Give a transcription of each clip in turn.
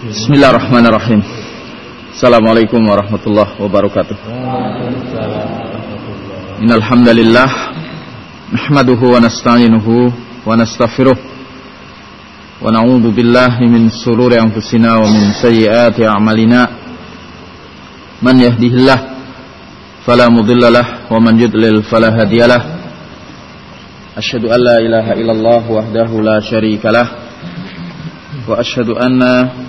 Bismillahirrahmanirrahim. Assalamualaikum warahmatullahi wabarakatuh. Innal hamdalillah nahmaduhu wa nasta'inuhu wa nastaghfiruh wa na'udzu billahi min shururi anfusina wa min sayyiati a'malina. Man yahdihillah fala mudhillalah wa man yudlil fala hadiyalah. Asyhadu an la ilaha illallah wahdahu la syarikalah wa asyhadu anna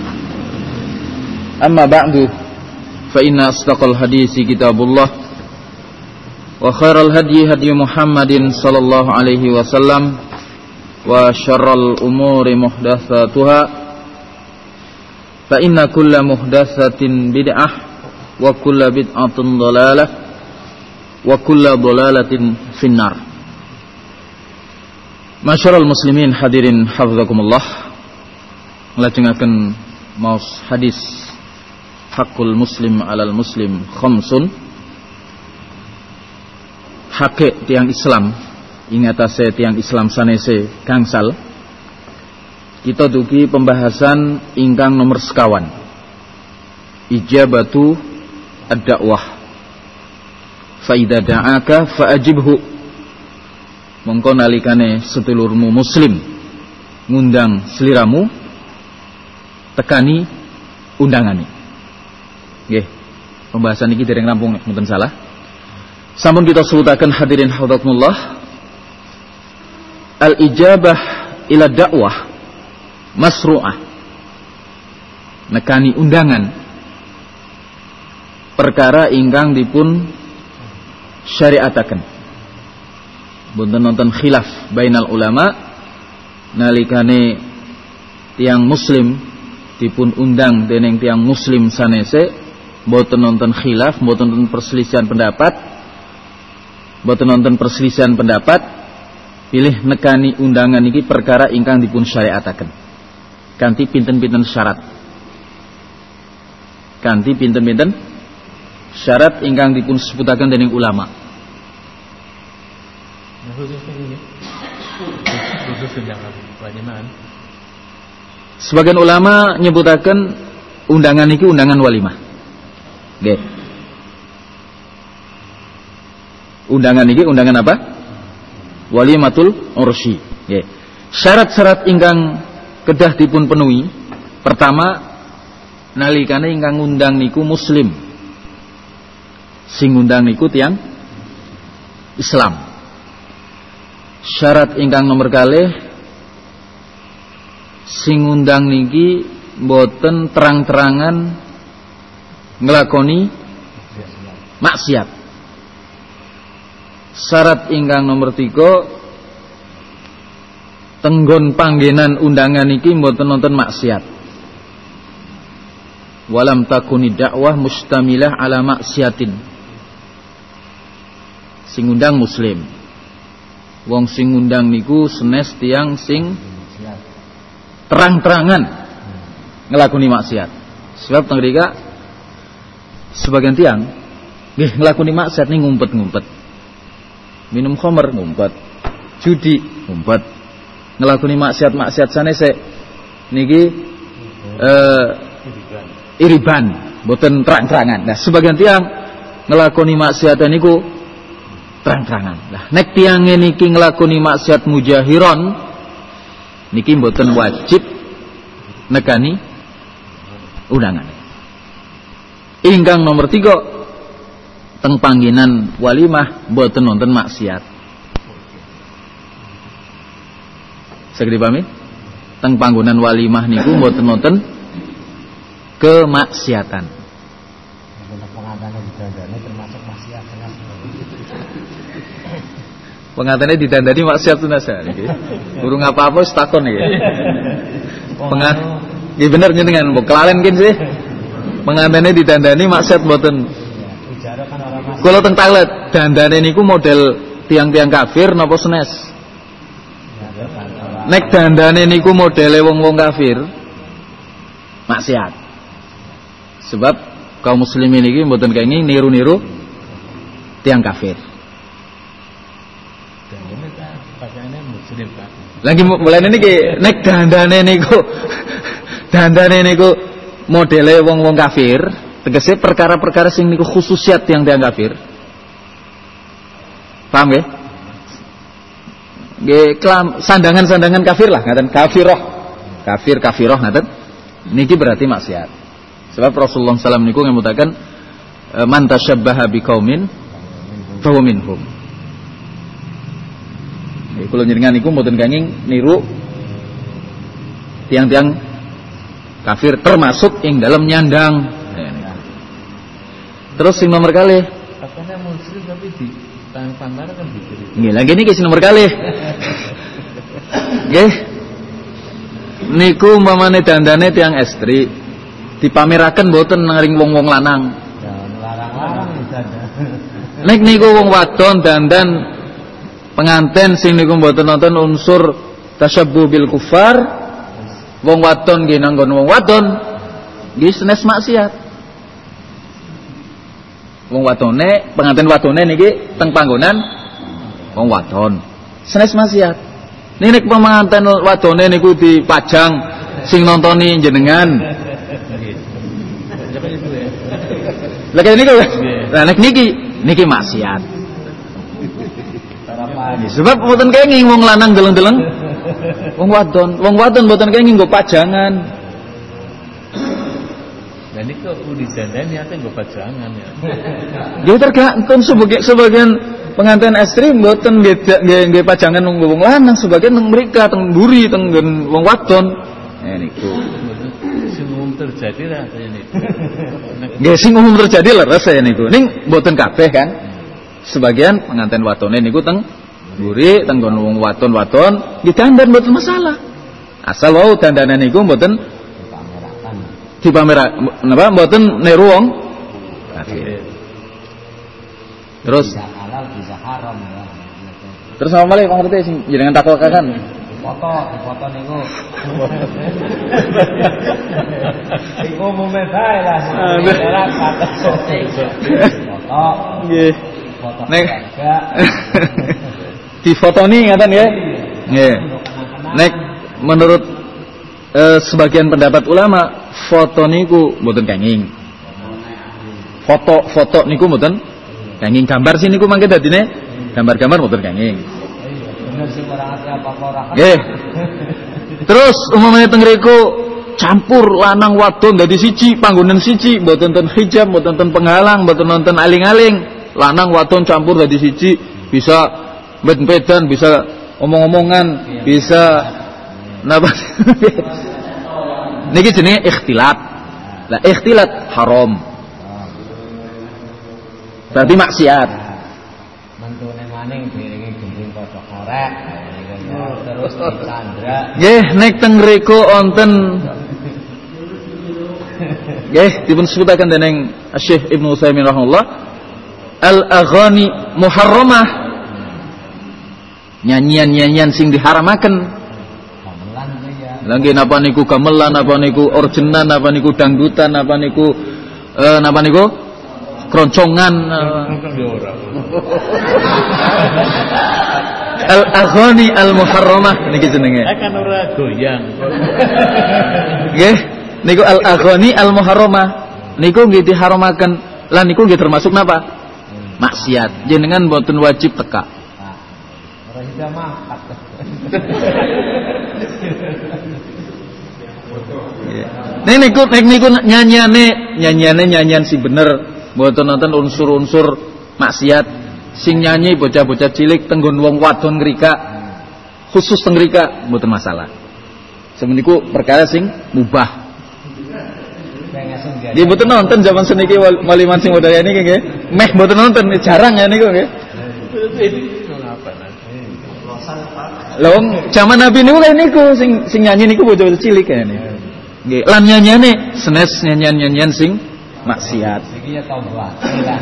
أما بعد فإن أصدق الحديث كتاب الله وخير الهدي هدي محمد صلى الله عليه وسلم وشر الأمور محدثاتها فإن كل محدثة بدعة وكل بدعة ضلالة وكل ضلالة في النار Masyarul muslimin hadirin hafizakumullah Ngelajengaken maus hadis Hakul muslim alal muslim khamsun. Hake tiang Islam. Ingatase tiang Islam sanese gangsal. Kita dugi pembahasan ingkang nomor sekawan. Ijabatu ad-da'wah. Fa'idha da'aka fa'ajibhu mongko nalikane muslim ngundang seliramu tekani undangane nggih. Pembahasan ini dereng rampung mungkin salah. Sampun kita sebutaken hadirin hadiratullah al ijabah ila dakwah masru'ah. Nekani undangan. Perkara ingkang dipun syariataken. Bunten nonton khilaf bainal ulama. Nalikane tiang muslim dipun undang dening tiang muslim sanese boten nonton khilaf boten nonton perselisihan pendapat boten nonton perselisihan pendapat pilih nekani undangan iki perkara ingkang dipun syariataken. Kanthi pinten-pinten syarat? Kanthi pinten-pinten syarat ingkang dipun sebutaken dening ulama. Ini. Walimaan sebagian ulama nyebutaken undangan iki undangan walimah nggih. Undangan iki undangan apa? Walimatul nggih. Syarat-syarat ingkang kedah dipun penuhi. Pertama nalikane ingkang ngundang niku muslim. Sing ngundang niku tiang Islam. Syarat ingkang nomor kalih sing ngundang niki boten terang-terangan ngelakoni maksiat. Syarat ingkang nomor tiga tenggon panggenan undangan niki boten nonton maksiat. Walam takuni dakwah mustamilah ala maksiatin. Sing undang muslim. Wong sing ngundang niku senes tiang sing terang-terangan ngelakoni maksiat. Sebab tengrika sebagian tiang nggih ngelakoni maksiat nih ngumpet-ngumpet. Minum khamr ngumpet, judi ngumpet. Ngelakoni maksiat-maksiat sanese niki eh iriban, boten terang-terangan. Nah, sebagian tiang ngelakoni maksiat niku terang-terangan. Nah, nek tiang niki nglakoni maksiat mujahiron niki mboten wajib nekani undangan. Ingkang nomor tiga teng pangginan walimah boten nonton maksiat. Saged dipahami? Teng panggonan walimah niku boten nonton kemaksiatan. Pengantannya didandani termasuk maksiat sunasa niki. Burung apa-apa wis takon niki. Pengat Nggih bener jenengan, mbok kelalen kin sih. Pengantannya didandani maksiat boten. Ijaro kan orang maksiat. Kula teng talet dandane niku model tiang-tiang kafir napa senes? Nek dandane niku modele wong-wong kafir maksiat. Sebab kaum muslimin iki mboten kenging niru-niru tiang kafir. Ini. Lagi mulai niki nek dandane niku dandane niku modele wong-wong kafir, tegese perkara-perkara sing niku khususiat tiang tiang kafir. Paham nggih? Nggih sandangan-sandangan kafir lah ngaten kafiroh. Kafir kafiroh ngaten. Niki berarti maksiat. Sebab Rasulullah SAW niku ngemutaken e, man tasyabbaha biqaumin fahuwa minhum. Kula njenengan niku mboten kenging niru tiang-tiang kafir termasuk ing dalam nyandang. Nah. Terus sing nomor kali muslim tapi di tangan kan lagi niki sing nomor kali. Nggih. Niku umpamane dandane tiang estri dipameraken mboten nang wong-wong lanang. Jangan larang-larang ijaro. Nek niku wong wadon dandan penganten sing niku mboten nonton unsur tasyabbuh bil kufar, wong wadon nggih nanggon wong wadon nggih senes maksiat. Wong wadone, penganten wadone niki teng panggonan wong wadon. Senes maksiat. Nek penganten wadone niku dipajang sing nontoni jenengan. Ya? Lah kaya niku. Lah nek niki niki maksiat. Sebab mboten kenging wong lanang deleng-deleng wong wadon. Wong wadon mboten kenging nggo pajangan. Dan udah dandani apa yang gue pajangan ya? Dia tergantung sebagai sebagian pengantin estri mboten nggih pajangan wong wong lanang sebagian teng mrika teng mburi teng wong wadon. Eh niku. Sing umum terjadi lah saya ini. Nggih sing umum terjadi leres ya niku. Ning mboten kabeh kan. Sebagian pengantin wadone niku teng mburi teng nggon wong wadon-wadon nggih dandan mboten masalah. Asal wau dandanan niku mboten Dipamerakan. dipamer napa mboten niru wong. Terus Bisa halal, bisa haram ya. terus apa malih Pak ngerti sing jenengan takwa kan. Foto, foto niku. Iku umumnya bae lah. Foto, Nggih. foto Nek. difotoni ngaten nggih. Nggih. Nek menurut eh, sebagian pendapat ulama foto niku mboten kenging. Foto-foto niku mboten kenging. Gambar sih niku mangke dadine gambar-gambar mboten kenging. Nggih. Terus umumnya teng mriku campur lanang wadon dadi siji panggonan siji mboten ten hijab mboten ten penghalang mboten nonton aling-aling lanang wadon campur dadi siji bisa bed-bedan bisa omong-omongan bisa napa niki jenenge ikhtilat. Lah ikhtilat haram. Berarti maksiat. Mentune maning diringi gending kodok korek. Terus disandra. nggih nek teng mriku wonten. Nggih dipun sebutaken dening Syekh Ibnu Utsaimin rahimahullah. Al-aghani muharramah nyanyian-nyanyian sing diharamaken ya. lagi napa niku gamelan apa niku orgenan apa niku dangdutan apa niku eh, napa niku keroncongan eh, dia orang. al-aghani al-muharramah niki jenenge Eh kan orang goyang. Nggih, niku al-aghani al-muharramah. Niku nggih diharamaken. Lah niku nggih termasuk napa? Maksiat. Jenengan mboten wajib teka. Nah, orang sudah mangkat. Nek niku nek niku nyanyiane nyanyiane nyanyian si bener, mboten nonton unsur-unsur maksiat. Sing nyanyi bocah-bocah cilik tenggon wong wadon ngrika. Khusus ngrika mboten masalah. Semeniku perkara sing mubah. Nggih mboten nonton zaman seniki wal- waliman sing modaya niki nggih. Meh mboten nonton jarang ya niku nggih. Wong zaman Nabi niku kan niku sing sing nyanyi niku bocah-bocah cilik kayane. Nggih, lan nyanyiane senes nyanyian-nyanyian sing maksiat. Iki ya tau buat. Kan.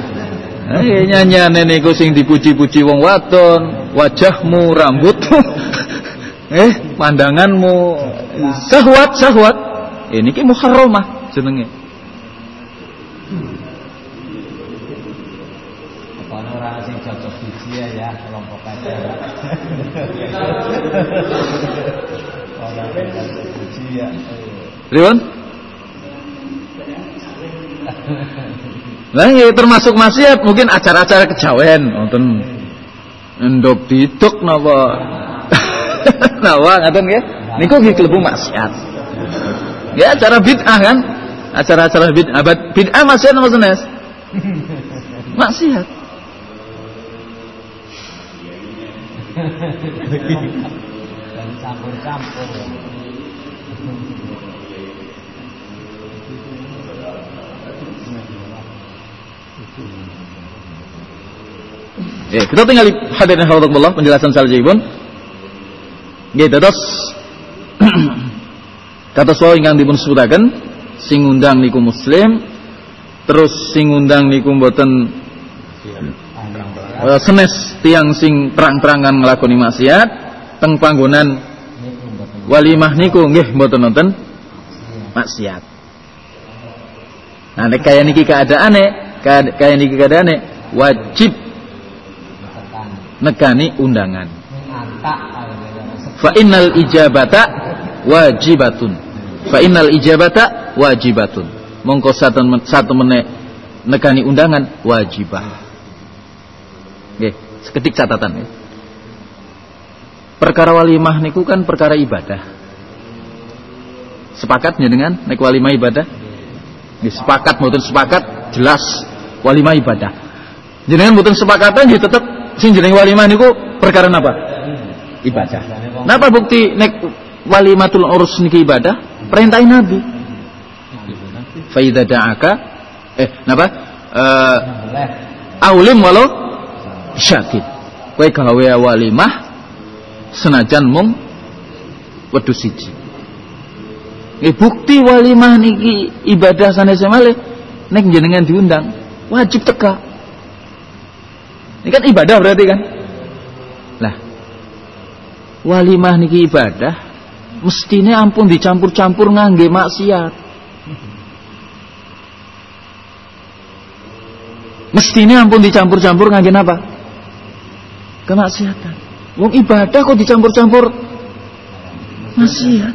Eh nyanyiane niku sing dipuji-puji wong wadon, wajahmu, rambutmu. eh, pandanganmu syahwat, syahwat. Ini ki muharramah jenenge. Kalau orang sing cocok biji ya kelompok aja. Cocok biji ya. Termasuk maksiat mungkin acara-acara kejawen wonten endok diduk napa. napa ngaten nggih? Niku nggih klebu maksiat. Ya acara bid'ah kan? Acara-acara bid'ah bid'ah maksiat napa senes? Maksiat. Dan campur-campur. Ya, kita tinggal hadirin hadiratullah penjelasan saljibun. Nggih dados kata sawa ingkang dipun sebutaken sing ngundang niku muslim terus sing ngundang niku mboten eh, senes tiang sing terang-terangan nglakoni maksiat teng panggonan walimah niku nggih mboten nonton maksiat. Nah nek kaya niki keadaane, kaya niki keadaane wajib negani undangan. Fa innal ijabata wajibatun. Fa innal ijabata wajibatun. Mongko satu men- satu meneh negani undangan wajibah. Nggih, seketik catatan ya. Perkara walimah niku kan perkara ibadah. Sepakatnya dengan nek walimah ibadah? Nggih, sepakat mboten sepakat jelas walimah ibadah. Jenengan mboten sepakatan nggih tetep sing jeneng walimah niku perkara napa? Ibadah. Napa bukti nek walimatul urus niki ibadah? Perintah Nabi. Fa idza da'aka eh napa? Eh aulim walau syakid. Kowe gawe walimah senajan mung wedhus siji. Nggih bukti walimah niki ibadah sanes malih nek jenengan diundang wajib teka. Ini kan ibadah berarti kan? Lah walimah niki ibadah mestine ampun dicampur-campur ngangge maksiat. Mestine ampun dicampur-campur ngangge apa? Kemaksiatan. Wong ibadah kok dicampur-campur maksiat.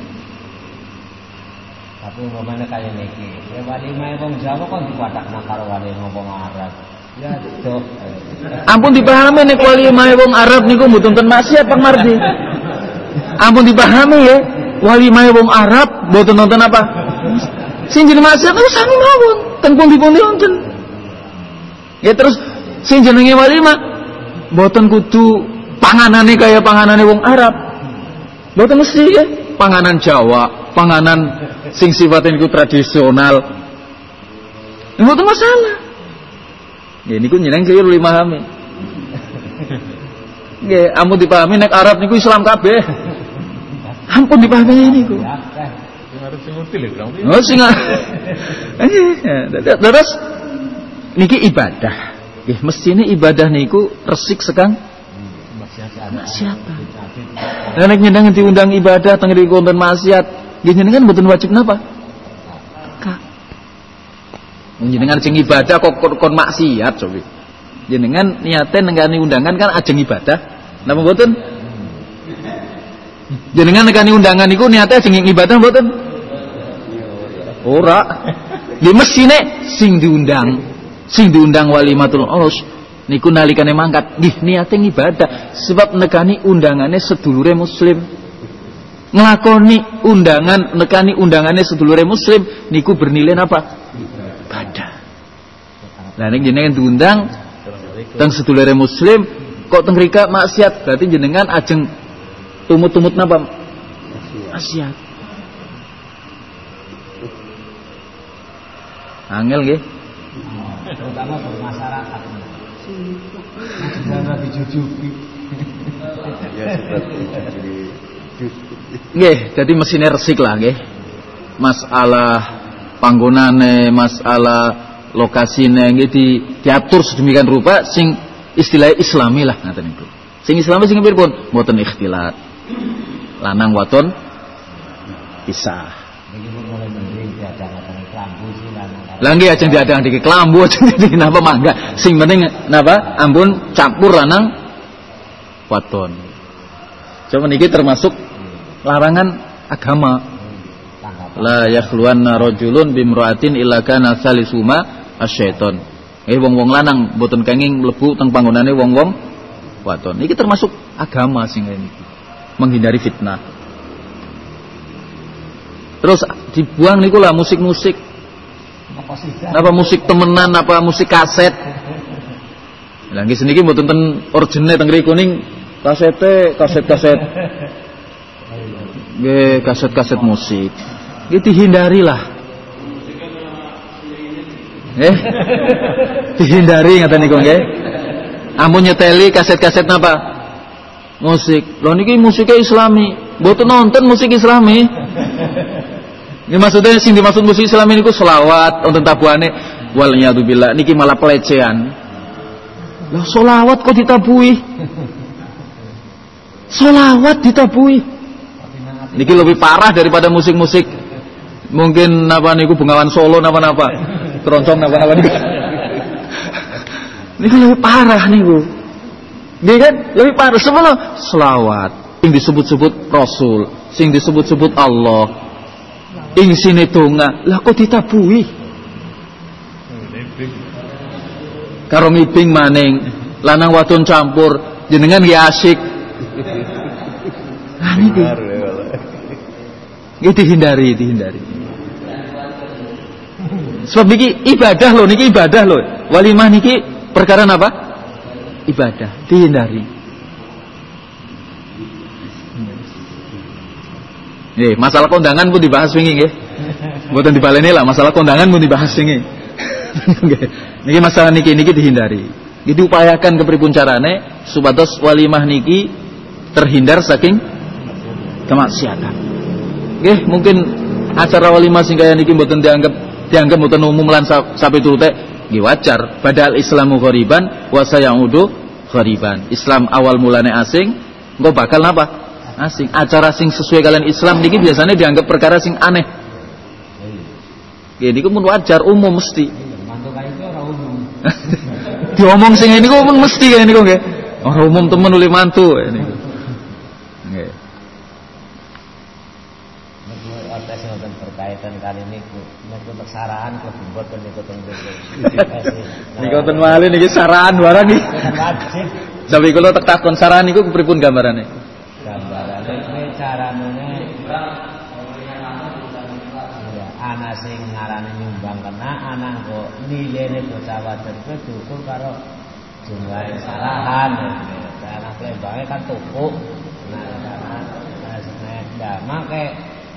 Tapi umpamanya kayak niki, ya walimah wong Jawa kan dipadakna karo walimah wong Arab. Ya dok. Ampun dipahami nek walimah wong Arab niku mboten ten maksiat Pak Mardi. Ampun dipahami ya, walimah wong Arab mboten nonton apa? Sing jeneng maksiat niku sami mawon, ten pundi-pundi wonten. Ya terus sing jenenge walimah mboten kudu panganane kaya panganane wong Arab. Mboten mesti ya, panganan Jawa, panganan sing sifatnya niku tradisional. Mboten masalah. Ya niku nyeneng keliru dimahami. Nggih, ampun dipahami nek Arab niku Islam kabeh. Ampun dipahami niku. Ya lho, Kang. Oh sing Terus niki ibadah. Nggih, mestine ibadah niku resik sekang maksiatan. Lah nek nyeneng diundang ibadah teng mriku wonten maksiat, nggih jenengan mboten wajib napa? Kak. Jenengan sing ibadah kok kon, maksiat coba. Jenengan niate nengani undangan kan ajeng ibadah. Napa mboten? Jenengan nengani undangan niku niate ajeng ibadah mboten? Ora. Di mesine sing diundang, sing diundang walimatul urus niku nalikane mangkat nggih niate ibadah sebab nekani undangane sedulure muslim. nglakoni undangan nekani undangannya sedulure muslim niku bernilai apa? Ibadah. Lah nek jenengan diundang teng sedulure muslim kok teng rika maksiat? Berarti jenengan ajeng tumut-tumut napa? Maksiat. Angel nggih terutama bermasyarakat jangan dijujuki Ya sudah jadi Nggih, jadi mesinnya resik lah nggih. Masalah panggonane, masalah lokasine nggih di, diatur sedemikian rupa sing istilah Islami lah ngaten niku. Sing Islami sing pripun? Mboten ikhtilat. Lanang waton pisah. Ini nggih ajeng diadang dike kelambu ajeng di napa mangga. Sing penting napa? Ampun campur lanang waton. Cuma niki termasuk larangan agama. La yakhluwanna rajulun bimra'atin illa kana salisuma asyaiton. Eh wong-wong lanang boten kenging mlebu teng panggonane wong-wong waton. Iki termasuk agama sing iki. Menghindari fitnah. Terus dibuang niku lah musik-musik. apa musik temenan apa musik kaset. Lah nggih seniki mboten ten origine teng kasete, kaset-kaset. Nggih, kaset-kaset musik. Nggih dihindari lah. Eh? dihindari ngaten niku nggih. Amun nyeteli kaset-kaset napa? Musik. Lho niki musiknya Islami. Mboten nonton musik Islami. Ini maksudnya sing dimaksud musik Islami niku selawat wonten tabuhane wal billah niki malah pelecehan. Lah selawat kok ditabui? Selawat ditabui. Niki lebih parah daripada musik-musik mungkin apa niku Bengawan Solo napa-napa. Keroncong napa-napa niku. Niku lebih parah niku. Nggih kan? Lebih parah sebelum selawat. Sing disebut-sebut Rasul, sing disebut-sebut Allah. Ing sini donga, lah kok ditabui? Karo ngiping maning, lanang wadon campur, jenengan asik. Benar ya kalau. nggih dihindari, dihindari. Sebab niki ibadah loh, niki ibadah loh. Walimah niki perkara apa? Ibadah, dihindari. Nih, masalah kondangan pun dibahas wingi nggih. Mboten dibaleni lah, masalah kondangan pun dibahas wingi. Niki masalah niki niki dihindari. Jadi upayakan kepripun carane supados walimah niki terhindar saking kemaksiatan. Nggih, mungkin acara walimah sing kaya niki mboten dianggap dianggap mboten umum lan sa- sapi turute nggih wajar. Padahal Islamu ghariban wa sayaudu ghariban. Islam awal mulane asing, engko bakal napa? Asing. Acara sing sesuai kalian Islam niki biasanya dianggap perkara sing aneh. Niku pun wajar umum mesti. Diomong sing ini kok pun mesti kayak niku nggih. Orang umum temen oleh mantu ini. Niku berkaitan kali niku niku sarahan ke buat kan niku teng. Niki wonten malih niki saran barang iki. wajib kula tak takon saran niku kepripun gambarane? Iki carane ya ana sing ngarane nyumbang kena ana kok nilene bocah wadon kuwi diukur karo jumlah sarahan karena kelembange kan tuku nah karena nah nah make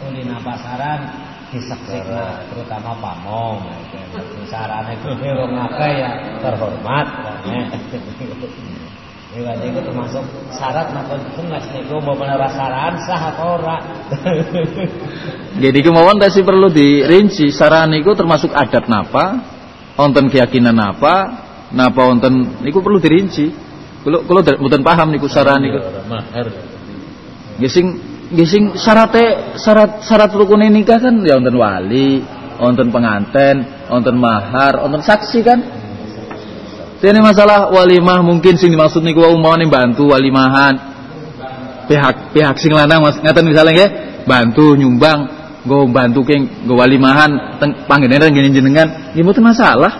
kulina pasaran diseksik nah, terutama pamong. Sarane kuwi wong akeh ya terhormat Iya, itu termasuk syarat napa pun mas niku mau saran sah apa ora. Jadi kemauan tadi perlu dirinci saran niku termasuk adat napa, wonten keyakinan napa, napa wonten niku perlu dirinci. Kulo kulo mboten paham niku saran niku. Mahar. Nggih sing nggih sing syarate syarat syarat rukun nikah kan ya wonten wali, wonten penganten, wonten mahar, wonten saksi kan. Ini masalah walimah mungkin sing dimaksud niku mau bantu walimahan. Pihak pihak sing lanang mas ngaten misalnya nggih, bantu nyumbang nggo bantu keng nggo walimahan teng panggenan ngene jenengan, nggih mboten masalah.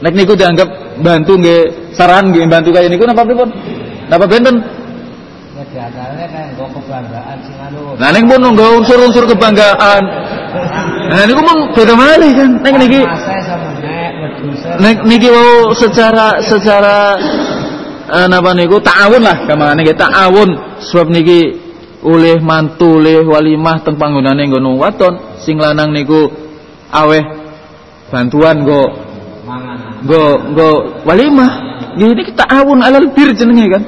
Nek niku dianggap bantu nggih saran nggih bantu kaya niku napa pripun? Napa benten? Ya kebanggaan sing anu. Nah ning pun nggo unsur-unsur kebanggaan. Nah niku pun beda malih kan. Ning niki Niki wau secara secara eh, napa niku? Ta'awun lah kamane niki ta'awun. Sebab niki oleh mantu oleh walimah teng panggonane nggono waton. Sing lanang niku aweh bantuan mangan. nggo nggo walimah. Nggih niki ta'awun alal bir jenenge kan?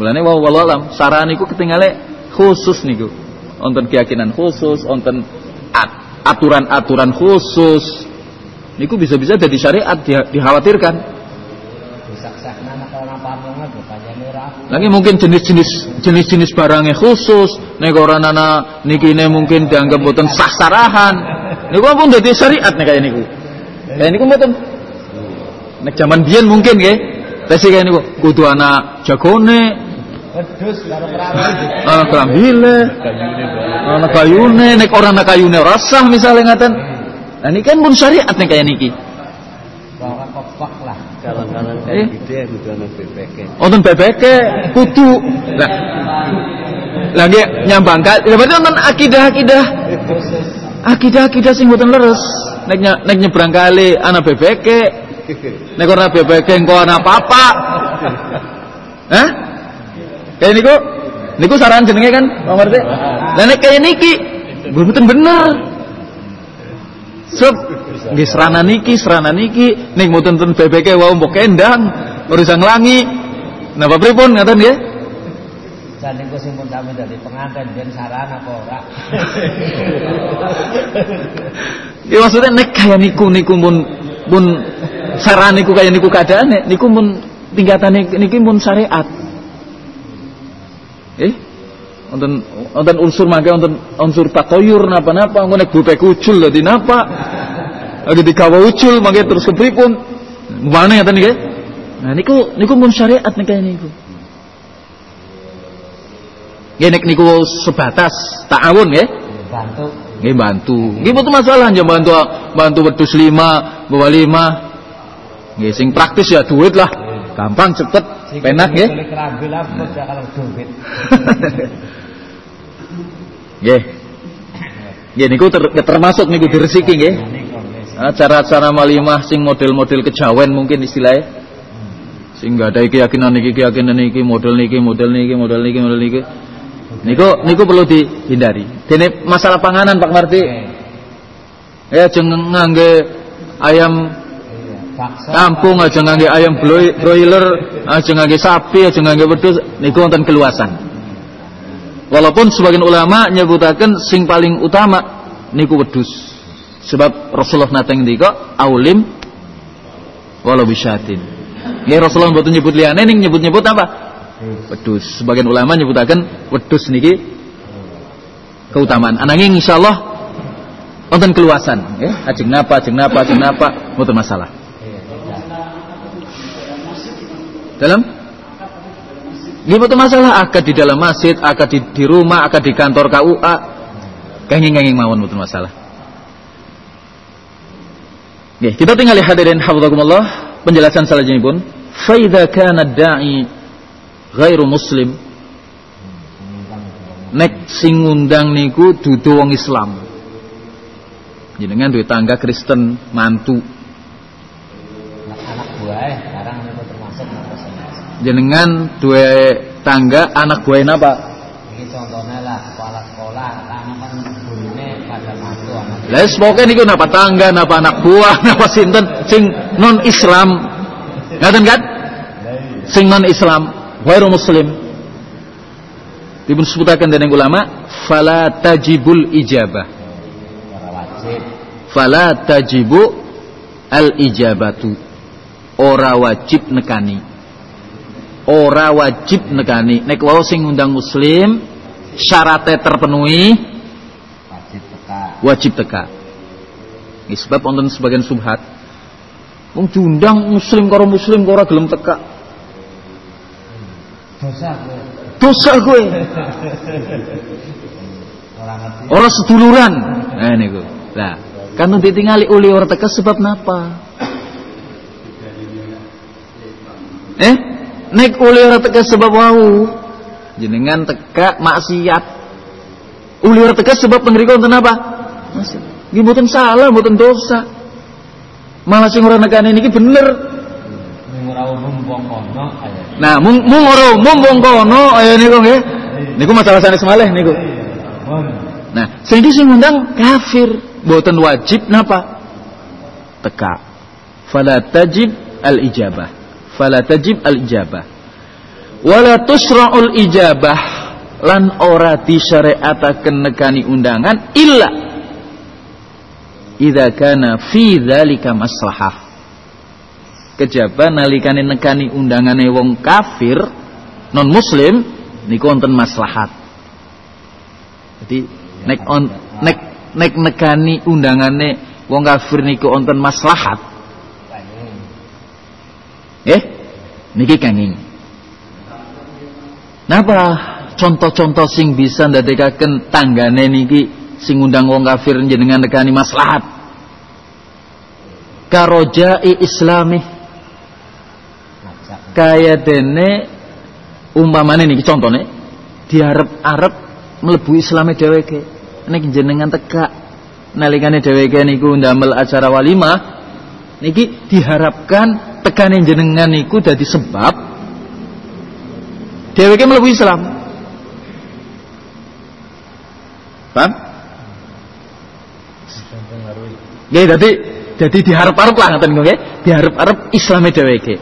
Mulane wau wallahu saran niku ketingale khusus niku. Wonten keyakinan khusus wonten at- aturan-aturan khusus niku bisa-bisa jadi syariat di- dikhawatirkan. Lagi mungkin jenis-jenis jenis-jenis barangnya khusus. Nek ora nana nikine mungkin dianggap boten sah sarahan. Niku pun dadi syariat nek kaya niku. Kaya niku mboten. Nek zaman biyen mungkin nggih. Tesi kaya niku kudu ana jagone. Wedhus karo perawan. ana ana kayune nek ora ana kayune ora sah misale ngaten nah niki kan pun syariat nek kaya niki. Bawa kopak lah. Kalau-kalau Eh? kayak gede kudu ana bebeke. wonten bebeke kudu. Lah. Lagi nyambang kali ya berarti wonten akidah-akidah. Akidah-akidah sing mboten leres. Nek nek nyebrang kali ana bebeke nek ora bebeke engko ana apa-apa Hah? Kayak niku? Niku saran jenenge kan? Pak Marti? Lah nek kaya niki mboten bener Sob, nggih serana niki, serana niki, ning mboten ten bebeke wau mbok kendang, ora iso nglangi. Napa pripun ngaten nggih? Dan niku sing pun sami dadi pengantin ben saran apa ora. Ya maksudnya nek kaya niku niku mun mun saran niku kaya niku keadaane, niku mun tingkatane niki mun syariat. Eh? Wonten wonten unsur mangke wonten unsur tatoyur napa-napa engko nek bupek ucul dadi napa? Lagi digawa ucul mangke terus kepripun? Mana ngaten nggih? Nah niku niku mun syariat kaya niku. Nggih nek niku sebatas ta'awun nggih. Bantu. Nggih bantu. Nggih mboten masalah njem bantu bantu wedhus lima, bawa lima. Nggih sing praktis ya duit lah. Gampang cepet, penak nggih. Duit. Nggih. Nggih niku ter, termasuk niku diresiki nggih. Nah, niku wis. Acara-acara malimah sing model-model kejawen mungkin istilahnya. Sing nggak ada keyakinan niki keyakinan niki model niki model niki model niki model niki. Niku niku perlu dihindari. Dene masalah panganan Pak Marti. Ya jangan ngangge ayam. Kampung aja ngangge ayam broiler, aja ngangge sapi, aja ngangge wedhus, niku wonten keluasan. Walaupun sebagian ulama nyebutaken sing paling utama niku wedhus. Sebab Rasulullah nate ngendika aulim walau bisyatin. Nggih Rasulullah mboten nyebut liyane ning nyebut-nyebut apa? Wedhus. Sebagian ulama nyebutaken wedhus niki keutamaan. Ananging insyaallah wonten keluasan, nggih. Ajeng napa, ajeng napa, ajeng napa, mboten masalah. Iya, tidak. Dalam? Ini betul masalah akad di dalam masjid, akad di, di rumah, akad di kantor KUA. Kenging-kenging mawon betul masalah. Oke, kita tinggal lihat hadirin hafizakumullah penjelasan selanjutnya pun. Kana da'i ghairu muslim nek sing ngundang niku dudu wong Islam. Jenengan duwe tangga Kristen mantu. Anak buah sekarang itu termasuk napa sih? Jenengan duwe tangga anak buah napa? Ini contohnya lah kepala sekolah, karena kan gurunya pada mantu anak. Lah pokoke niku napa tangga, napa anak buah, napa sinten sing non Islam. Ngaten kan? Sing non Islam, ghairu muslim. Dipun sebutaken dening ulama, fala tajibul ijabah. Fala tajibu al ijabatu. Ora wajib nekani. Ora wajib nekani. Nek wau sing ngundang muslim syaratnya terpenuhi, Wajib teka. wajib teka. Ini sebab wonten sebagian subhat. Wong diundang muslim karo muslim ora gelem teka. Dosa gue. Dosa gue. Orang seduluran. Nah niku. Lah, kan ditingali uli ora teka sebab napa? Eh? Nek uli ora teka sebab wau, jenengan teka maksiat. Ulir teka sebab pengriko wonten apa? Nggih mboten salah, mboten dosa. Malah sing ora nekane niki bener. Nah, mung mung ora umum wong kono ayo niku nggih. Niku masalah sanes malih niku. Mun Nah, sing iki sing ngundang kafir, mboten wajib napa? Teka. Fala tajib al-ijabah. Fala tajib al-ijabah. Wala tusra'ul ijabah lan ora disyariataken nekani undangan illa idza kana fi dzalika maslahah. Kejaba nalikane nekani undangane wong kafir non muslim niku wonten maslahat. Jadi nek on nek nek nekani undangane wong kafir niku wonten maslahat. Eh, niki kenging. Napa contoh-contoh sing bisa ndadekaken tanggane niki sing undang wong kafir jenengan nekani maslahat? Karojai islami kaya dene umpamane niki contone diarep-arep mlebu Islame dheweke nek jenengan teka nalikane dheweke niku ndamel acara walimah niki diharapkan tekane jenengan niku dadi sebab dheweke mlebu Islam. Paham? Nggih dadi dadi diharap-harap lah ngoten nggih. Diharap-harap Islame dheweke.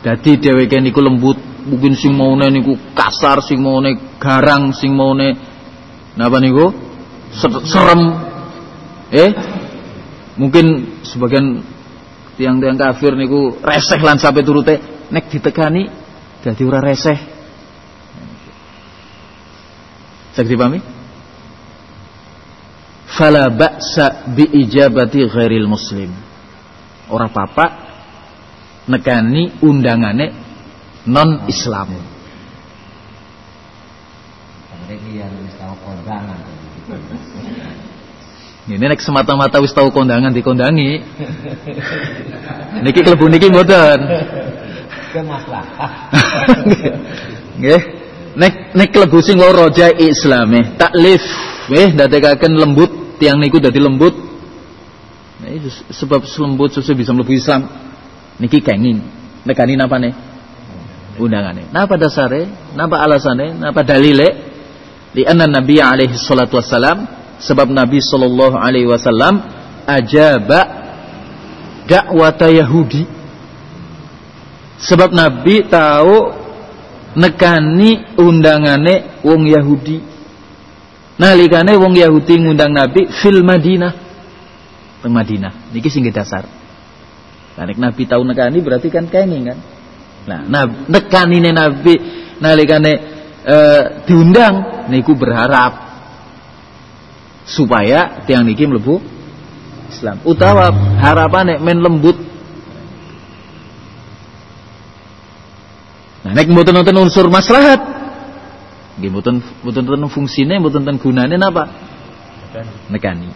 Dadi dheweke niku lembut mungkin sing maune niku kasar sing maune garang sing maune napa niku? Ser- serem. Eh? Mungkin sebagian tiang-tiang kafir niku reseh lan sampai turute nek ditekani dadi ora reseh Sak dipahami? Fala ba'sa bi ijabati ghairil muslim. Ora apa-apa nekani undangane non Islam. Yang kondangan. Ini nek semata-mata wis tau kondangan dikondangi. niki klebu niki mboten. Ke maslahah. Nggih. Nek nek klebu sing loro roja islame, taklif nggih ndadekaken lembut tiang niku dadi lembut. Nah, sebab lembut sesuai bisa mlebu Islam. Niki kenging. Nekani napane? Undangane. Napa dasare? Napa alasane? Napa dalile? Di anna Nabi alaihi salatu wassalam sebab Nabi sallallahu alaihi wasallam ajaba dakwata Yahudi. Sebab Nabi tahu nekani undangane wong Yahudi. Nalikane wong Yahudi ngundang Nabi fil Madinah. Teng Madinah. Niki sing dasar. Nek Nabi tahu nekani berarti kan kenging kan. Nah, nab, nekanine Nabi nalikane e, diundang niku berharap supaya tiang niki mlebu Islam. Utawa harapane men lembut Nah, nek mboten wonten unsur maslahat, nggih mboten mboten wonten fungsine, mboten wonten gunane napa? Nekani.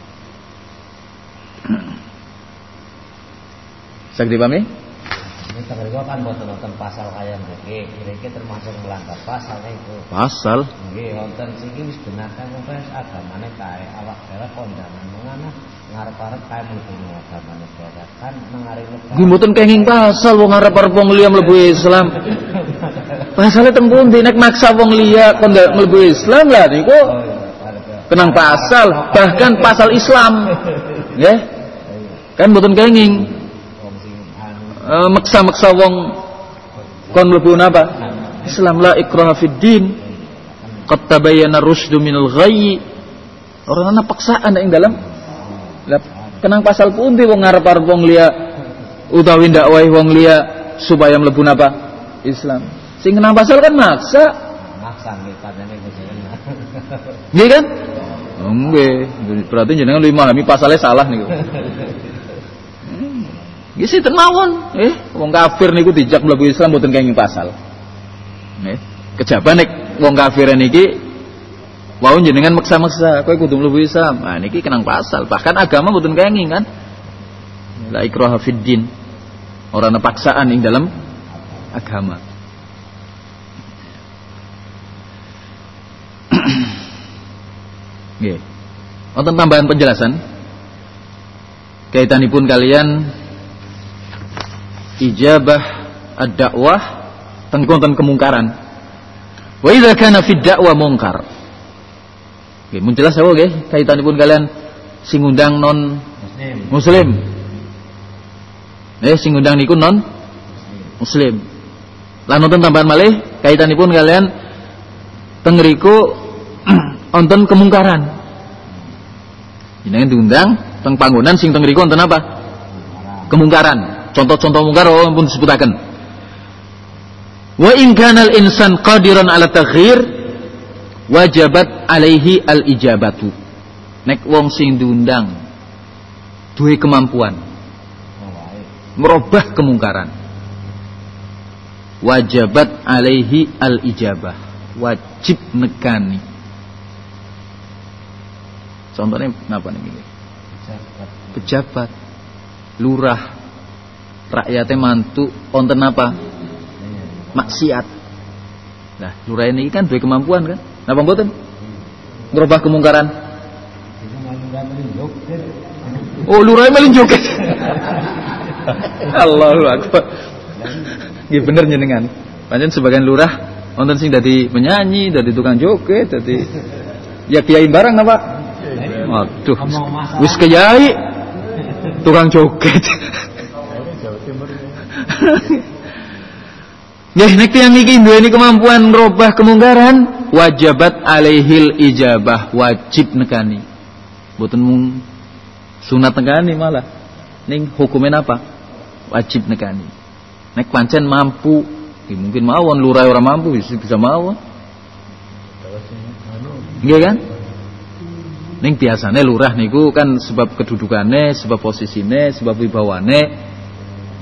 Sak dipahami? Ini tenggeriku kan boten wonten pasal kaya mriki. Mriki termasuk melanggar pasal itu. Pasal Nggih, wonten siki wis benar kan wis agamane kae awak dhewe kondangan mengana ngarep-arep kae mlebu agamane dhewe kan mengarep nggih mboten kenging pasal wong arep-arep wong liya mlebu Islam. Pasale teng pundi nek maksa wong liya kon ndak mlebu Islam lah niku Oh iya, ya. kenang pasal, bahkan pasal Islam. Nggih. Kan mboten kenging Wong sing anu Eh, maksa-maksa wong kon mlebu napa? Islam la ikraha fid din. Qad tabayyana rusdu minal ghayyi. Ora ana paksaan ing dalam. Lah kenang pasal pundi wong ngarep-arep wong liya utawi ndak wae wong liya supaya mlebu napa? Islam. Sing kenang pasal kan maksa. maksa nggih padane kujenengan. Nggih kan? Oh, nggih. Berarti jenengan lu memahami pasalnya salah niku. Nggih sinten mawon, eh wong kafir niku dijak mlebu Islam mboten kenging pasal. eh, kejaban nek wong kafir niki wau jenengan maksa-maksa kowe kudu mlebu Islam. Ah niki kenang pasal, bahkan agama mboten kenging kan. La ikraha fid din. Ora ana paksaan ing dalam agama. Nggih. Wonten tambahan penjelasan kaitanipun kalian ijabah ad-dakwah tentang kemungkaran. Wa idza kana fi dakwah mungkar. Nggih, mun jelas apa nggih kaitanipun kalian sing undang non Muslim. Eh sing undang niku non muslim. Lan nonton tambahan malih kaitanipun kalian tengeriku wonten kemungkaran. Jenengan diundang teng panggonan sing teng wonten apa? Kemungkaran. Contoh-contoh mungkar pun disebutaken. Wa in kana al-insan qadiran ala taghyir wajabat alaihi al-ijabatu. Nek wong sing diundang duwe kemampuan merubah kemungkaran. Wajabat alaihi al-ijabah. Wajib nekani. Contohnya kenapa nih? Jabat. pejabat, lurah, rakyatnya mantu, onten apa? Maksiat. Nah, lurah ini kan dua kemampuan kan? Napa mboten? Ngerubah kemungkaran. Oh, lurah maling joget. Allahu akbar. Nggih bener jenengan. Pancen sebagian lurah wonten sing dadi penyanyi, dadi tukang joget, dadi ya kiai barang apa? Waduh. Wis kiai tukang joget. Ini. Nggih nek tiyang iki duweni kemampuan ngrobah kemungkaran, wajabat alaihil ijabah, wajib nekani. Mboten mung sunat nekani malah. Ning hukumnya apa? Wajib nekani. Nek pancen mampu, ya mungkin mawon lurah ora mampu bisa, bisa mawon. Nggih kan? Ning biasane lurah niku kan sebab kedudukannya, sebab posisine, sebab wibawane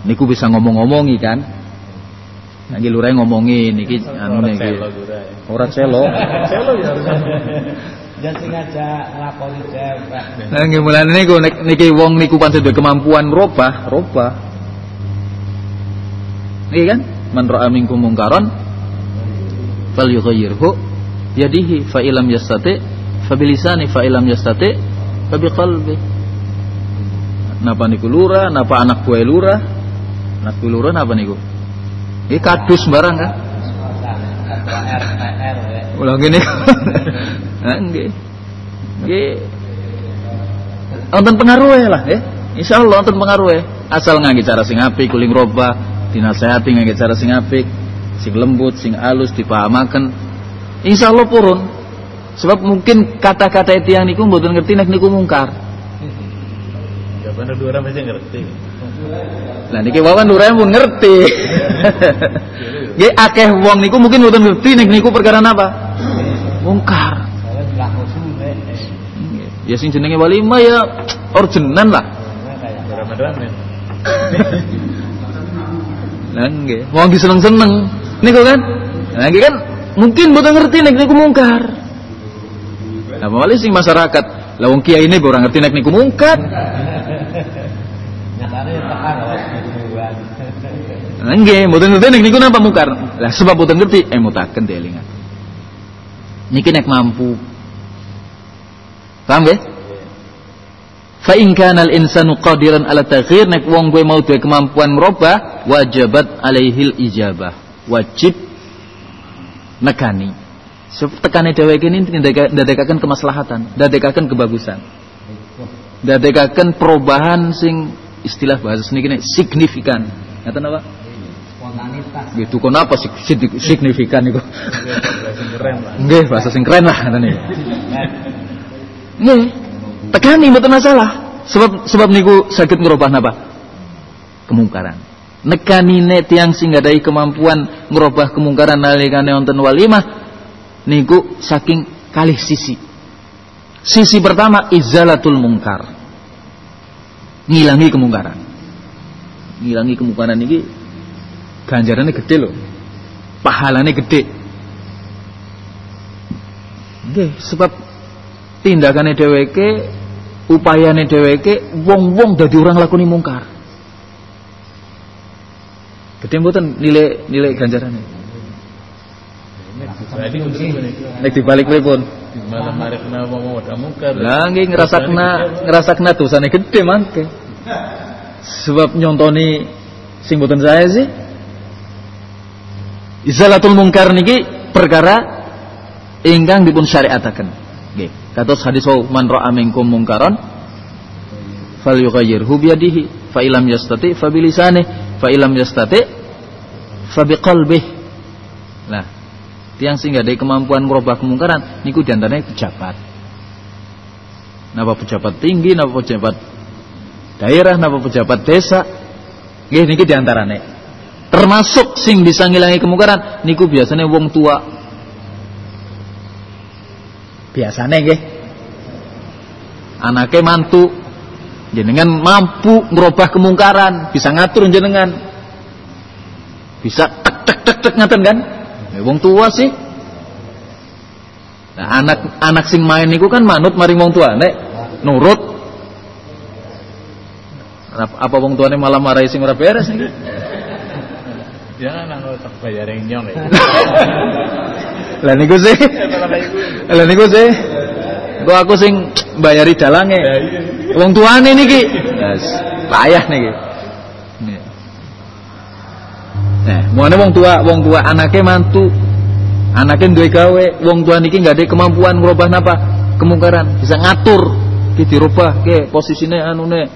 niku bisa ngomong-ngomongi kan. Nah, iki lurah ngomongi niki anu orang niki. ya. Ora celo. Celo ya harusnya. Dan sengaja ngelakoni cewek. Nah, nggih mulane niku niki wong niku pancen duwe kemampuan robah, robah. Niki kan? Man ra'a minkum mungkaran falyughayyirhu yadihi fa ilam yastati fa bilisani fa ilam yastati fa biqalbi. Napa niku lurah, napa anak buah lurah? Anak buah lurah napa niku? Iki kadus barang kan? Ya. Ulang gini. Nah, nggih. Nggih. Wonten pengaruhe lah ya. Insyaallah wonten pengaruhe. Asal ngangge cara sing apik kuling roba, dinasehati ngangge cara sing apik, sing lembut, sing alus dipahamaken. Insyaallah purun. Sebab mungkin kata-kata itu yang niku mboten ngerti nek niku mungkar. Ya bener dua orang masih ngerti. Lah niki wawan lurah pun ngerti. Nggih akeh wong niku mungkin mboten ngerti nek niku perkara apa? Mungkar. Ya sing jenenge walimah ya ordenan lah. Ya. Lah nggih, wong iki seneng-seneng. Niku kan? Nah iki kan mungkin mboten ngerti nek niku mungkar. Lah wali sing masyarakat, lah wong kiai ini ora ngerti nek niku mungkar. Nggih, mboten ngerti niku napa mungkar. Lah sebab mboten ngerti, eh mutaken dielingan. Niki nek mampu. Paham nggih? Fa in kana al-insanu qadiran ala taghyir nek wong gue mau duwe kemampuan merubah wajibat alaihil ijabah. Wajib nekani. Sebab tekane dheweke ini ndadekaken kemaslahatan, ndadekaken kebagusan. Ndadekaken perubahan sing istilah bahasa niki nek signifikan. Ngaten apa? Spontanitas. Gitu kon apa sih signifikan lah. Nggih, bahasa sing keren lah niku. Nggih. Tekani mboten masalah. Sebab sebab niku saged ngrubah napa? Kemungkaran. Nekanine tiyang sing nggadahi kemampuan ngrubah kemungkaran nalikane wonten walimah niku saking kalih sisi. Sisi pertama izalatul mungkar. Ngilangi kemungkaran. Ngilangi kemungkaran niki ganjarannya gede loh. Pahalanya gede. Nggih, sebab tindakannya dheweke, upayane dheweke wong-wong dadi orang lakoni mungkar. Gede mboten nilai nilai ganjarannya. Jadi ini. Nek dibalik pripun? Hari kena mau ada mungkar. Lah nggih ngrasakna ngrasakna dosane gede mangke. Sebab nyontoni sing boten saya sih. Izalatul mungkar niki perkara ingkang dipun syariataken. Nggih. Kados hadis man ra'a minkum mungkaran falyughayyirhu biyadihi fa ilam yastati fa bilisanihi fa ilam yastati fa biqalbihi. Nah, tiang sing ada kemampuan merubah kemungkaran niku di antaranya pejabat. Napa pejabat tinggi, napa pejabat daerah, napa pejabat desa. Nggih niki di antaranya. Termasuk sing bisa ngilangi kemungkaran niku biasanya wong tua. Biasanya nggih. Anaknya mantu. Jenengan mampu merubah kemungkaran bisa ngatur jenengan. Bisa tek tek tek tek ngaten kan? Ya, wong tua sih. Nah, anak anak sing main niku kan manut maring wong tua nek nurut apa wong tuane malah marahi sing ora beres nih Jangan nang tak bayar yang nyong ya. Lah niku sih. Lah niku sih. Kok aku sing bayari dalange. Wong tuane niki. Yes. Payah niki. Nah, muane wong tua, wong tua anake mantu. Anake duwe gawe, wong tua niki nggak ada kemampuan ngerubah napa? Kemungkaran, bisa ngatur, ki dirubah ke posisine anune.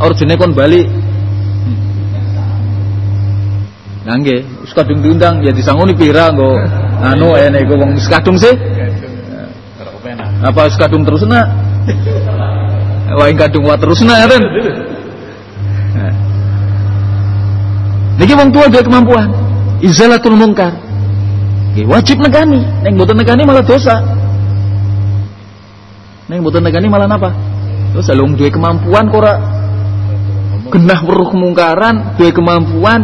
Orjine kon balik. Nah nggih, wis diundang ya disangoni pira nggo anu ene iku wong kadung sih. Apa wis kadung terus nak? Wah kadung wa terus nak kan. Niki wong tua duwe kemampuan izalatul mungkar. Nggih wajib negani, nek mboten negani malah dosa. Nek mboten negani malah napa? Dosa lung duwe kemampuan kok genah weruh kemungkaran, duwe kemampuan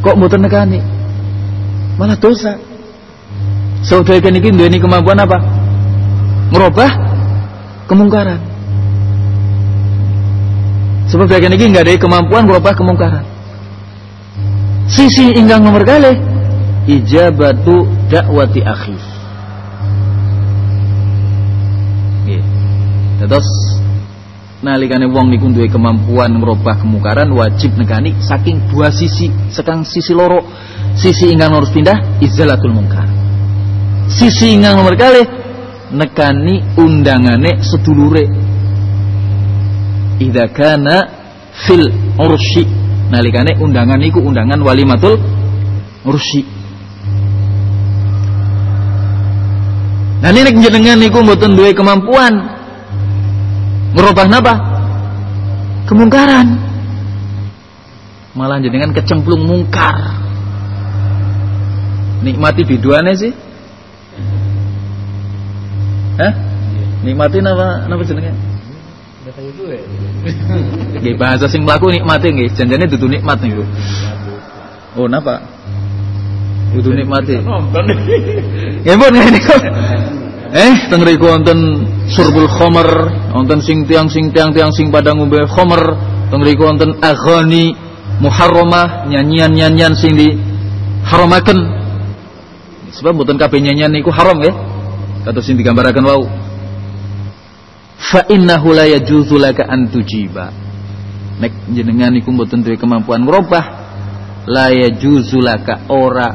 kok mboten negani. Malah dosa. Saudara iki duweni kemampuan apa? Merubah kemungkaran. Sebab bagian ini nggak ada kemampuan merubah kemungkaran. Sisi ingkang nomor kali ijabatu dakwati akhi. Nggih. Nalikane wong niku duwe kemampuan merubah kemungkaran wajib negani saking dua sisi, sekang sisi loro. Sisi ingkang harus pindah izalatul mungkar. Sisi ingkang nomor kali nekani undangane sedulure. Idza kana fil ursyi nalikane undangan iku undangan walimatul ursyi. Nah ini jenengan niku mboten duwe kemampuan ngerubah napa? Kemungkaran. Malah jenengan kecemplung mungkar. Nikmati biduane sih. Hah? Nikmati napa napa jenenge? Nggih bahasa sing mlaku nikmati nggih, janjane dudu nikmat niku. Oh, napa? Dudu nikmati. Nonton. Nggih niku. Eh, teng riku wonten surbul khamar, wonten sing tiang sing tiang tiang sing pada ngombe khamar, teng riku wonten aghani muharramah, nyanyian-nyanyian sing di haramaken. Sebab mboten kabeh nyanyian niku haram nggih. Kados sing digambaraken wau. Fa innahu la yajuzu laka an tujiba. Nek jenengan iku mboten duwe kemampuan ngrobah, la yajuzu laka ora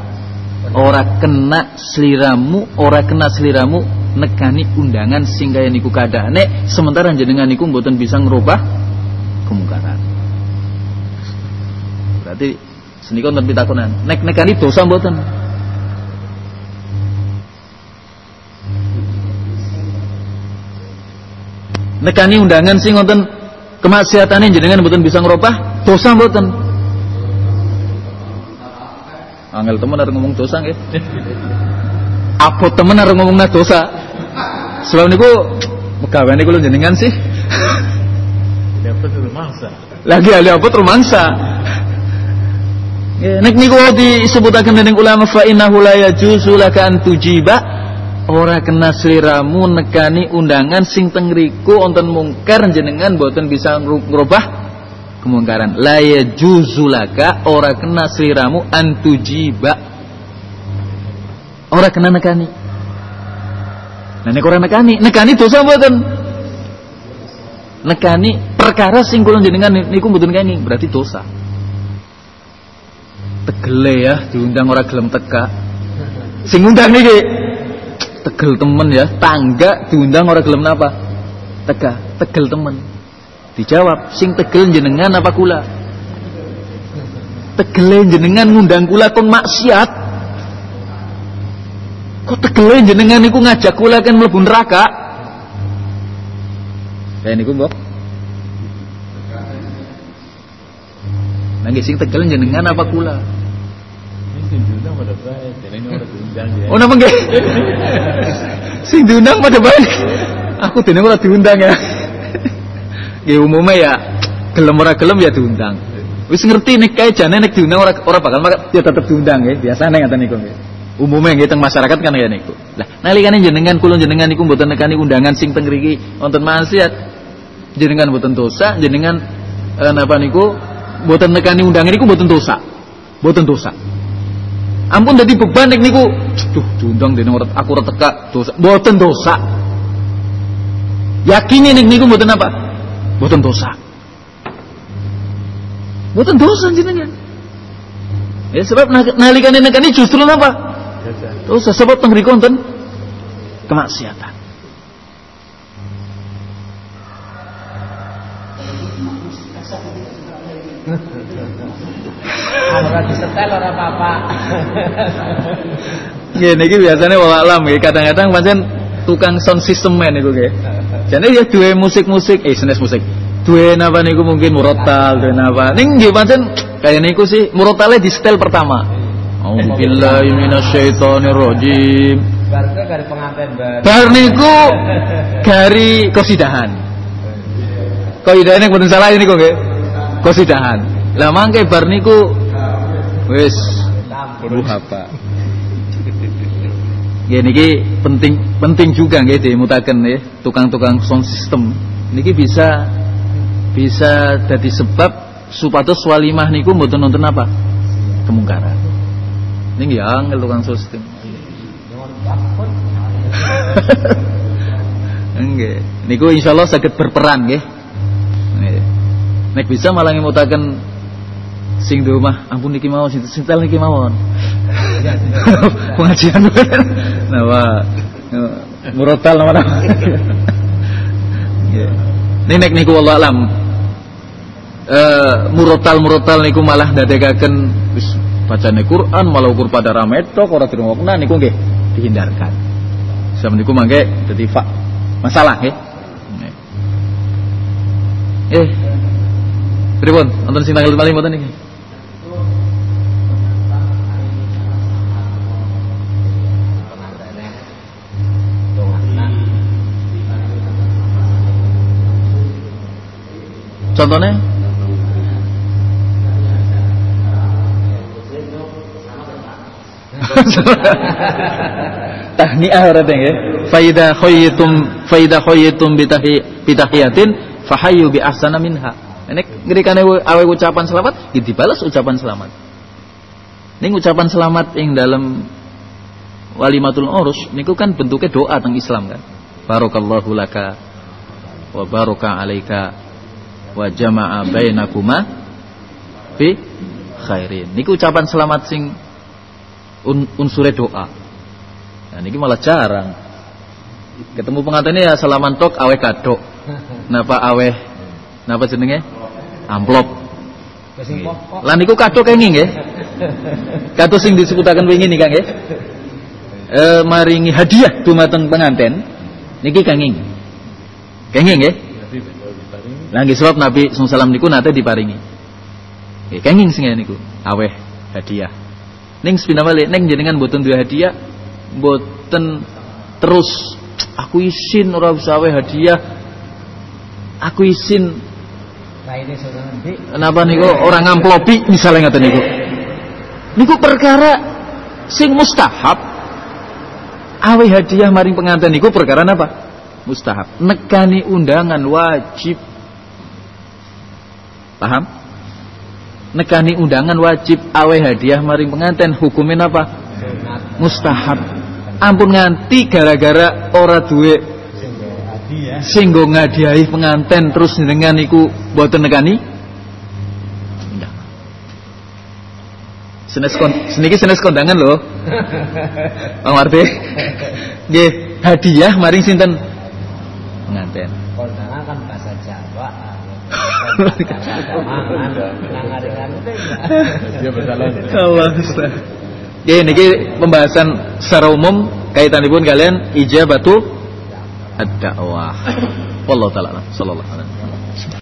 ora kena sliramu, ora kena sliramu nekani undangan sing kaya niku kadane sementara jenengan niku mboten bisa ngerubah kemungkaran. Berarti senika wonten pitakonan. Nek nekani dosa mboten? Nekani undangan sing wonten kemaksiatane jenengan mboten bisa ngerubah dosa mboten? Angel temen arep ngomong dosa nggih. Apa temen arep ngomongna dosa? Sebab niku megawane kula jenengan sih. Dapat rumangsa. Lagi ahli apa rumangsa. Ya, nek niku disebutaken dening ulama fa innahu la yajuzu laka an tujiba ora kena sliramu nekani undangan sing teng riku wonten mungkar jenengan boten bisa ngrubah kemungkaran la yajuzu laka ora kena sliramu an tujiba ora kena nekani Nah nek ora nekani, nekani dosa mboten? Nekani perkara sing kula jenengan niku mboten kenging, berarti dosa. Tegele ya diundang ora gelem teka. Sing undang niki tegel temen ya, tangga diundang ora gelem napa? Teka, tegel temen. Dijawab, sing tegel jenengan apa kula? Tegele jenengan ngundang kula kon maksiat. Kok tegele jenengan niku ngajak kula kan mlebu neraka? Kayak niku, Mbok. Nangis sing tegel jenengan apa kula? Orang ya. Oh napa nggih? Sing diundang pada baik. Aku dene ora diundang ya. Nggih umumnya ya gelem ora gelem ya diundang. Wis ngerti nek kae jane nek diundang ora ora bakal ya tetep diundang nggih. Biasane ngaten niku nggih. Umumnya nggih teng masyarakat kan ya niku. Lah nalikane jenengan kula jenengan niku mboten nekani undangan sing teng wonten maksiat. Jenengan mboten dosa, jenengan eh, napa niku mboten nekani undangan niku mboten dosa. Mboten dosa. Ampun dadi beban nek niku, duh diundang dene ora aku ora teka dosa. Mboten dosa. Yakini nek niku mboten apa? Mboten dosa. Mboten dosa jenengan. Ya sebab nalikane nekani justru napa? Dosa sebab teng mriku wonten kemaksiatan. Ora disetel ora apa-apa. Nggih niki biasane alam nggih kadang-kadang pancen tukang sound system man niku nggih. Jane ya duwe musik-musik eh senes musik. Duwe napa niku mungkin murotal, duwe napa. Ning nggih pancen kaya niku sih murotale di setel pertama. Berarti dari pengantin baru. Bar niku gari kosidahan. Kaidahane mboten salah ini kok nggih. Kosidahan. Lah mangke bar niku wis apa? Ya niki penting penting juga nggih dimutaken nggih tukang-tukang sound system. Niki bisa bisa jadi sebab supados walimah niku mboten nonton apa? Kemungkaran. Niki ya angel tukang system. Nggih. Niku insyaallah saged berperan nggih. Nggih. Nek bisa malah ngemutaken sing di rumah ampun niki mawon sinten niki mawon. Pengajian. Nah. Murotal nama-nama. Nggih. Ini nek niku wallah alam. Eh murotal-murotal niku malah ndadekaken wis bacane Quran malah ukur pada rametok ora dirungokna niku nggih dihindarkan. Sama niku mangke dadi masalah nggih. Eh. Pripun? Wonten sing tanggal 5 mboten niki? Contohnya? Tahniah berarti ya. Faida khayyitum faida khayyitum bitahi bitahiyatin fahayyu bi ahsana minha. Ini ngerikane awe ucapan selamat, ya dibalas ucapan selamat. Ini ucapan selamat yang dalam walimatul urus niku kan bentuknya doa teng Islam kan. Barakallahu laka wa baraka alaika wa jama'a bainakuma fi khairin. Niku ucapan selamat sing un, unsure doa. Nah niki malah jarang. Ketemu pengantinnya ya salaman tok awe kado. Napa awe napa jenenge? Amplop. Lah niku kado kenging nggih. Kado sing disebutaken wingi nika nggih. Eh maringi hadiah dumateng penganten niki kenging. Kenging nggih. Lah nggih sebab Nabi SAW niku nate diparingi. Nggih kenging sing niku aweh hadiah. Ning sepina malih ning jenengan mboten duwe hadiah, mboten terus aku isin ora usah aweh hadiah. Aku isin Raine sudah nanti. napa niku orang ngamplopi misalnya ngaten niku. Niku perkara sing mustahab. Aweh hadiah maring pengantin niku perkara napa? Mustahab. Nekani undangan wajib. Paham? Nekani undangan wajib aweh hadiah maring pengantin hukumin apa? Mustahab. ampun nganti gara-gara ora duwe hadiah sing nggo ngadiahi penganten terus dengan iku mboten nekani? Senes seniki senes kondangan lho. Bang Marti. Nggih hadiah maring sinten? Penganten kondangan kan bahasa Jawa mangan nang ngaringan Dia bersalah. Allah. Oke, niki pembahasan secara umum kaitanipun kalian ijabatu ad-da'wah. Wallahu taala sallallahu alaihi wasallam.